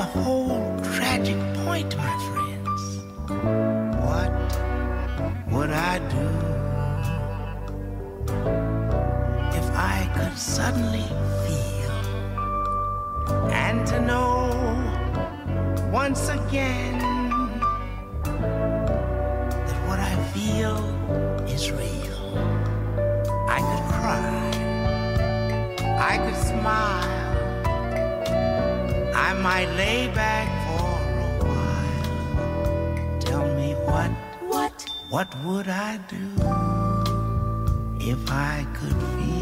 the whole tragic point, my friends. What would I do if I could suddenly feel and to know once again that what I feel is real? I could cry, I could smile. I might lay back for a while. Tell me what, What? what would I do if I could feel?